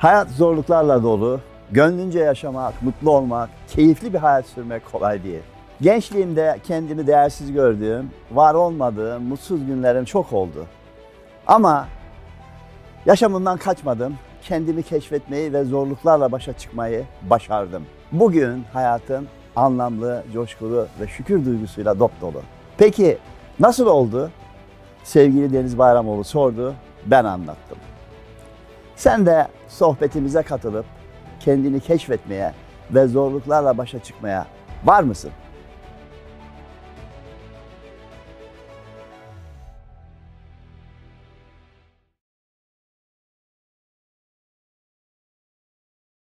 Hayat zorluklarla dolu. Gönlünce yaşamak, mutlu olmak, keyifli bir hayat sürmek kolay değil. Gençliğimde kendimi değersiz gördüğüm, var olmadığım, mutsuz günlerim çok oldu. Ama yaşamımdan kaçmadım. Kendimi keşfetmeyi ve zorluklarla başa çıkmayı başardım. Bugün hayatım anlamlı, coşkulu ve şükür duygusuyla dop dolu. Peki nasıl oldu? Sevgili Deniz Bayramoğlu sordu, ben anlattım. Sen de sohbetimize katılıp kendini keşfetmeye ve zorluklarla başa çıkmaya var mısın?